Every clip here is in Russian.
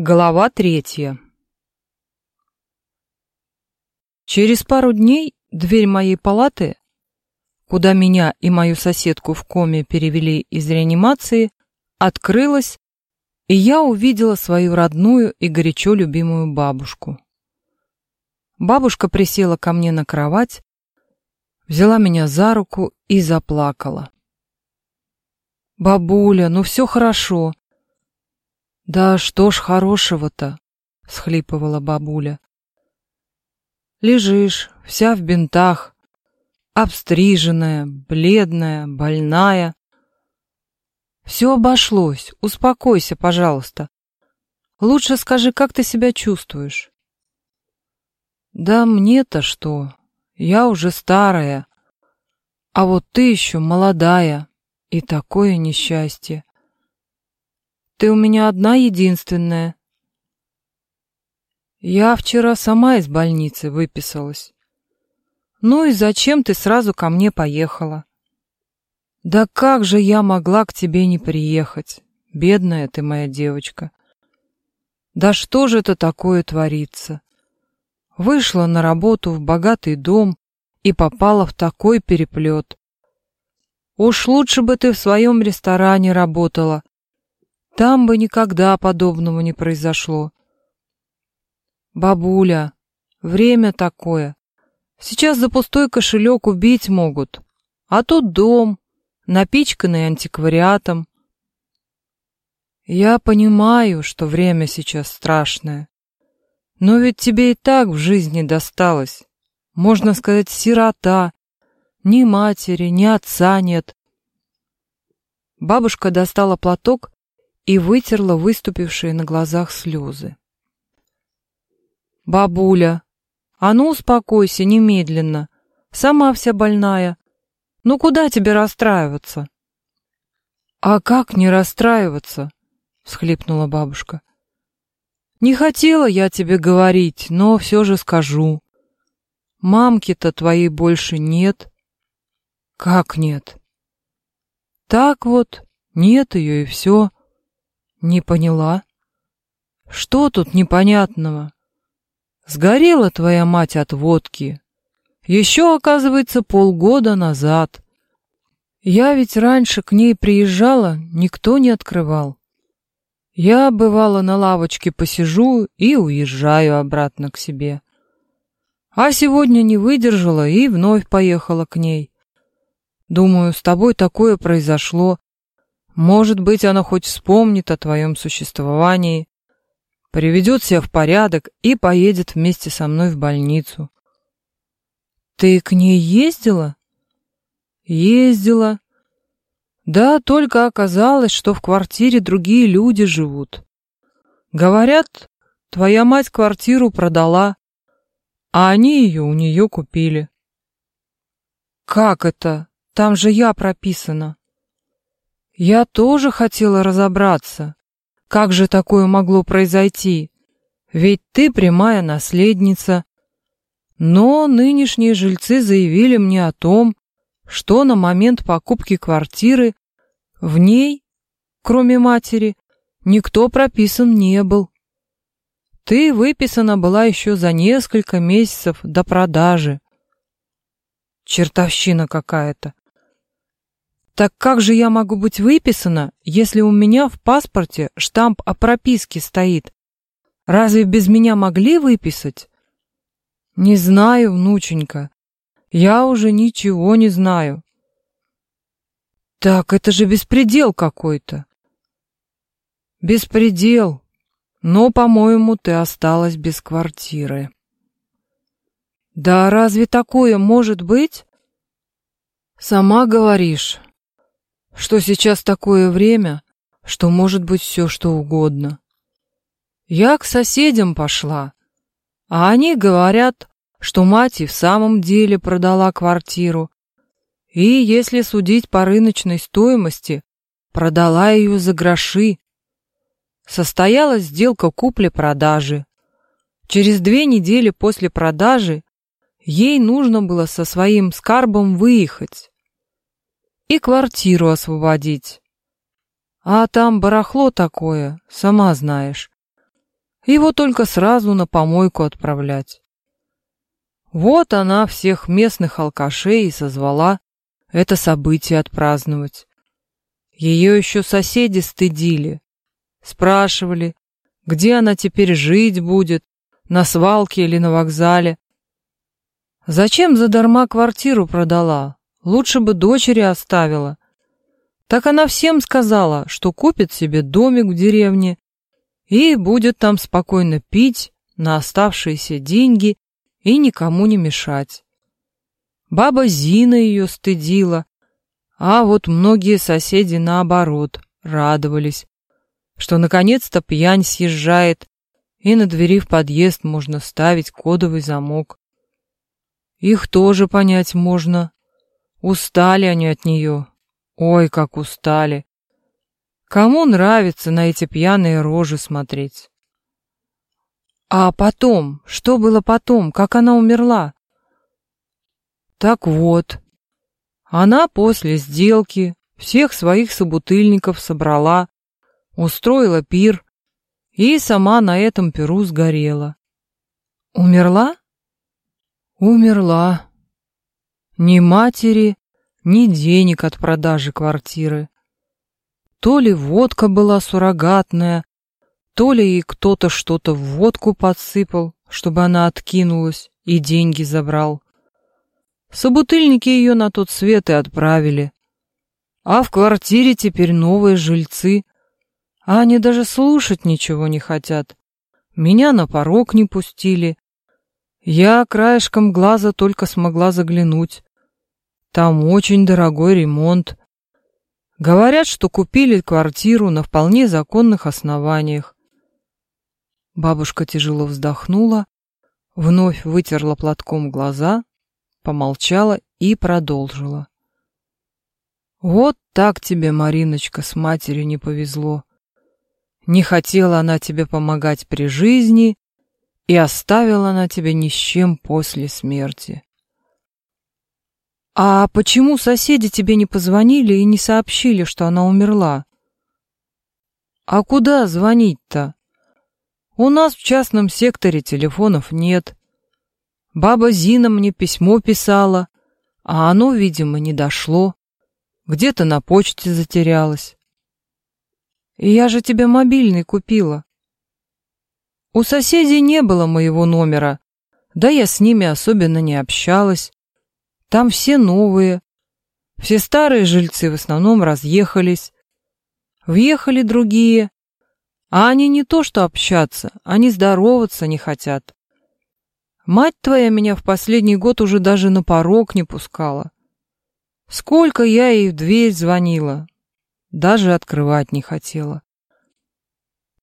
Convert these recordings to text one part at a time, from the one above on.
Глава третья Через пару дней дверь моей палаты, куда меня и мою соседку в коме перевели из реанимации, открылась, и я увидела свою родную и горячо любимую бабушку. Бабушка присела ко мне на кровать, взяла меня за руку и заплакала. «Бабуля, ну все хорошо, «Да что ж хорошего-то?» — схлипывала бабуля. «Лежишь, вся в бинтах, обстриженная, бледная, больная. Все обошлось, успокойся, пожалуйста. Лучше скажи, как ты себя чувствуешь?» «Да мне-то что? Я уже старая, а вот ты еще молодая, и такое несчастье. Ты у меня одна единственная. Я вчера сама из больницы выписалась. Ну и зачем ты сразу ко мне поехала? Да как же я могла к тебе не приехать, бедная ты моя девочка. Да что же это такое творится? Вышла на работу в богатый дом и попала в такой переплет. Уж лучше бы ты в своем ресторане работала, там бы никогда подобного не произошло. Бабуля, время такое. Сейчас за пустой кошелек убить могут. А тут дом, напичканный антиквариатом. Я понимаю, что время сейчас страшное. Но ведь тебе и так в жизни досталось. Можно сказать, сирота. Ни матери, ни отца нет. Бабушка достала платок и вытерла выступившие на глазах слезы. «Бабуля, а ну успокойся немедленно, сама вся больная. Ну куда тебе расстраиваться?» «А как не расстраиваться?» — всхлипнула бабушка. «Не хотела я тебе говорить, но все же скажу. Мамки-то твоей больше нет». «Как нет?» «Так вот, нет ее и все. Не поняла. Что тут непонятного? Сгорела твоя мать от водки. Еще, оказывается, полгода назад. Я ведь раньше к ней приезжала, никто не открывал. Я, бывало, на лавочке посижу и уезжаю обратно к себе. А сегодня не выдержала и вновь поехала к ней. Думаю, с тобой такое произошло, может быть, она хоть вспомнит о твоем существовании, приведет себя в порядок и поедет вместе со мной в больницу. Ты к ней ездила? Ездила. Да, только оказалось, что в квартире другие люди живут. Говорят, твоя мать квартиру продала, а они ее у нее купили. Как это? Там же я прописана. Я тоже хотела разобраться. Как же такое могло произойти? Ведь ты прямая наследница. Но нынешние жильцы заявили мне о том, что на момент покупки квартиры в ней, кроме матери, никто прописан не был. Ты выписана была еще за несколько месяцев до продажи. Чертовщина какая-то. Так как же я могу быть выписана, если у меня в паспорте штамп о прописке стоит? Разве без меня могли выписать? Не знаю, внученька. Я уже ничего не знаю. Так это же беспредел какой-то. Беспредел. Но, по-моему, ты осталась без квартиры. Да разве такое может быть? Сама говоришь, что сейчас такое время, что может быть все что угодно. Я к соседям пошла, а они говорят, что мать и в самом деле продала квартиру, и, если судить по рыночной стоимости, продала ее за гроши. Состоялась сделка купли-продажи. Через две недели после продажи ей нужно было со своим скарбом выехать и квартиру освободить. А там барахло такое, сама знаешь. Его только сразу на помойку отправлять. Вот она всех местных алкашей и созвала это событие отпраздновать. Ее еще соседи стыдили. Спрашивали, где она теперь жить будет, на свалке или на вокзале. Зачем задарма квартиру продала? Лучше бы дочери оставила. Так она всем сказала, что купит себе домик в деревне и будет там спокойно пить на оставшиеся деньги и никому не мешать. Баба Зина ее стыдила, а вот многие соседи, наоборот, радовались, что наконец-то пьянь съезжает, и на двери в подъезд можно ставить кодовый замок. Их тоже понять можно. Устали они от нее. Ой, как устали. Кому нравится на эти пьяные рожи смотреть? А потом, что было потом, как она умерла? Так вот, она после сделки всех своих собутыльников собрала, устроила пир и сама на этом пиру сгорела. Умерла? Умерла. Ни матери, ни денег от продажи квартиры. То ли водка была суррогатная, то ли ей кто-то что-то в водку подсыпал, чтобы она откинулась и деньги забрал. Собутыльники ее на тот свет и отправили. А в квартире теперь новые жильцы, а они даже слушать ничего не хотят. Меня на порог не пустили, я краешком глаза только смогла заглянуть. Там очень дорогой ремонт. Говорят, что купили квартиру на вполне законных основаниях. Бабушка тяжело вздохнула, вновь вытерла платком глаза, помолчала и продолжила. Вот так тебе, Мариночка, с матерью не повезло. Не хотела она тебе помогать при жизни, и оставила она тебя ни с чем после смерти. А почему соседи тебе не позвонили и не сообщили, что она умерла? А куда звонить-то? У нас в частном секторе телефонов нет. Баба Зина мне письмо писала, а оно, видимо, не дошло. Где-то на почте затерялось. И я же тебе мобильный купила. У соседей не было моего номера, да я с ними особенно не общалась. Там все новые. Все старые жильцы в основном разъехались. Въехали другие. А они не то что общаться, они здороваться не хотят. Мать твоя меня в последний год уже даже на порог не пускала. Сколько я ей в дверь звонила, даже открывать не хотела.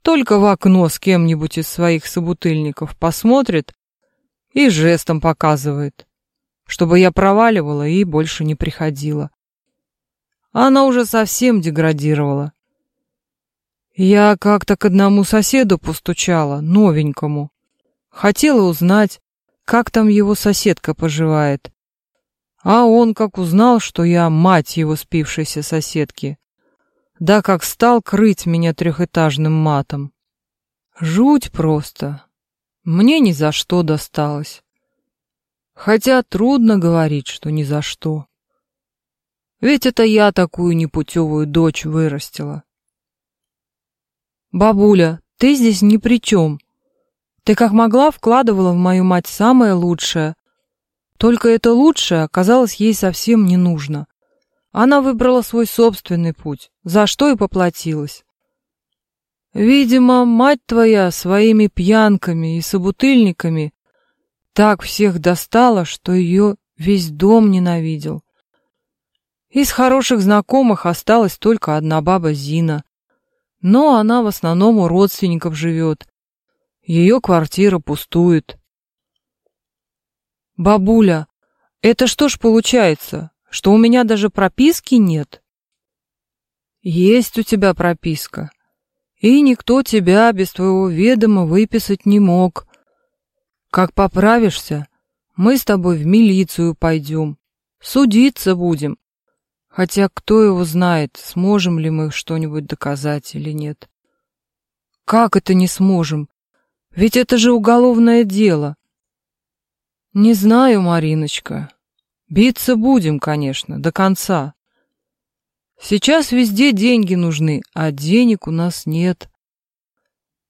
Только в окно с кем-нибудь из своих собутыльников посмотрит и жестом показывает, чтобы я проваливала и больше не приходила. Она уже совсем деградировала. Я как-то к одному соседу постучала, новенькому. Хотела узнать, как там его соседка поживает. А он, как узнал, что я мать его спившейся соседки, да как стал крыть меня трехэтажным матом. Жуть просто. Мне ни за что досталось. Хотя трудно говорить, что ни за что. Ведь это я такую непутевую дочь вырастила. Бабуля, ты здесь ни при чем. Ты как могла вкладывала в мою мать самое лучшее. Только это лучшее оказалось ей совсем не нужно. Она выбрала свой собственный путь, за что и поплатилась. Видимо, мать твоя своими пьянками и собутыльниками так всех достала, что ее весь дом ненавидел. Из хороших знакомых осталась только одна баба Зина, но она в основном у родственников живет. Ее квартира пустует. Бабуля, это что ж получается? что у меня даже прописки нет. Есть у тебя прописка, и никто тебя без твоего ведома выписать не мог. Как поправишься, мы с тобой в милицию пойдем, судиться будем. Хотя кто его знает, сможем ли мы что-нибудь доказать или нет. Как это не сможем? Ведь это же уголовное дело. Не знаю, Мариночка. Биться будем, конечно, до конца. Сейчас везде деньги нужны, а денег у нас нет.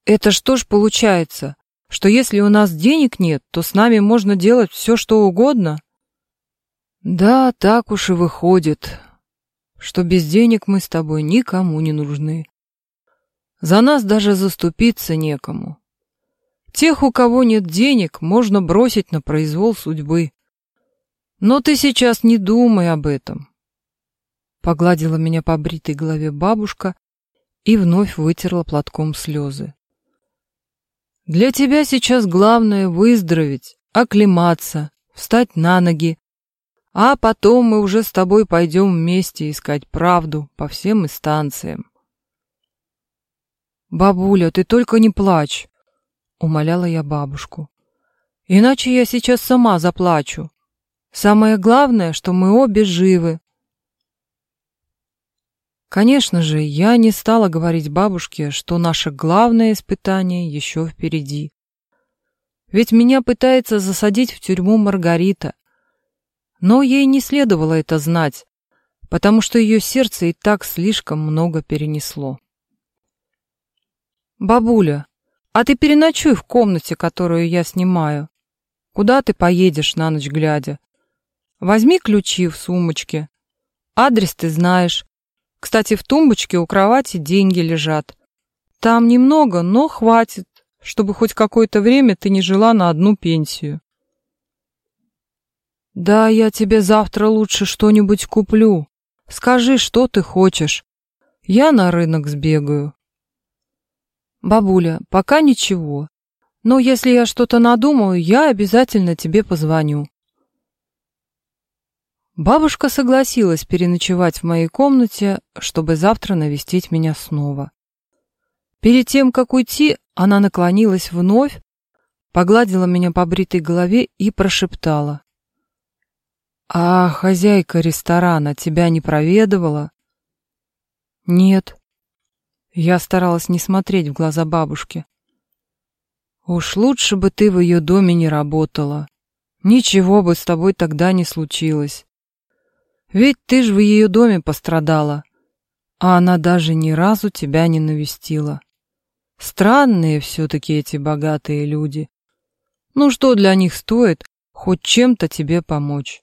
Это что ж получается, что если у нас денег нет, то с нами можно делать все, что угодно? Да, так уж и выходит, что без денег мы с тобой никому не нужны. За нас даже заступиться некому. Тех, у кого нет денег, можно бросить на произвол судьбы. Но ты сейчас не думай об этом. Погладила меня по бритой голове бабушка и вновь вытерла платком слезы. Для тебя сейчас главное выздороветь, оклематься, встать на ноги, а потом мы уже с тобой пойдем вместе искать правду по всем инстанциям. «Бабуля, ты только не плачь!» — умоляла я бабушку. «Иначе я сейчас сама заплачу. Самое главное, что мы обе живы». Конечно же, я не стала говорить бабушке, что наше главное испытание еще впереди. Ведь меня пытается засадить в тюрьму Маргарита. Но ей не следовало это знать, потому что ее сердце и так слишком много перенесло. «Бабуля, а ты переночуй в комнате, которую я снимаю. Куда ты поедешь на ночь глядя? Возьми ключи в сумочке. Адрес ты знаешь. Кстати, в тумбочке у кровати деньги лежат. Там немного, но хватит, чтобы хоть какое-то время ты не жила на одну пенсию. Да, я тебе завтра лучше что-нибудь куплю. Скажи, что ты хочешь. Я на рынок сбегаю. «Бабуля, пока ничего. Но если я что-то надумаю, я обязательно тебе позвоню». Бабушка согласилась переночевать в моей комнате, чтобы завтра навестить меня снова. Перед тем, как уйти, она наклонилась вновь, погладила меня по бритой голове и прошептала. «А хозяйка ресторана тебя не проведывала?» «Нет», я старалась не смотреть в глаза бабушки. Уж лучше бы ты в ее доме не работала. Ничего бы с тобой тогда не случилось. Ведь ты ж в ее доме пострадала, а она даже ни разу тебя не навестила. Странные все-таки эти богатые люди. Ну что для них стоит хоть чем-то тебе помочь?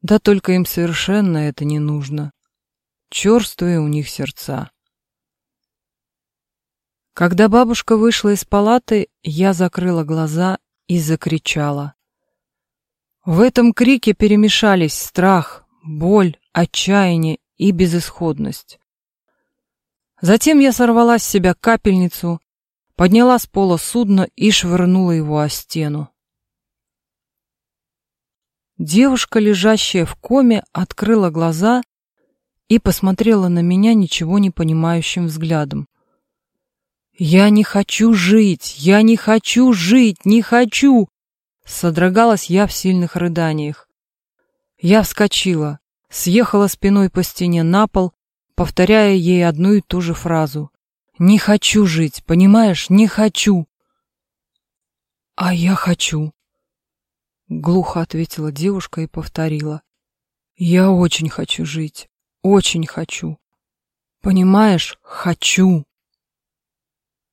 Да только им совершенно это не нужно. Черствые у них сердца. Когда бабушка вышла из палаты, я закрыла глаза и закричала. В этом крике перемешались страх, боль, отчаяние и безысходность. Затем я сорвала с себя капельницу, подняла с пола судно и швырнула его о стену. Девушка, лежащая в коме, открыла глаза и посмотрела на меня ничего не понимающим взглядом. «Я не хочу жить! Я не хочу жить! Не хочу!» Содрогалась я в сильных рыданиях. Я вскочила, съехала спиной по стене на пол, повторяя ей одну и ту же фразу. «Не хочу жить, понимаешь? Не хочу!» «А я хочу!» Глухо ответила девушка и повторила. «Я очень хочу жить, очень хочу. Понимаешь, хочу!»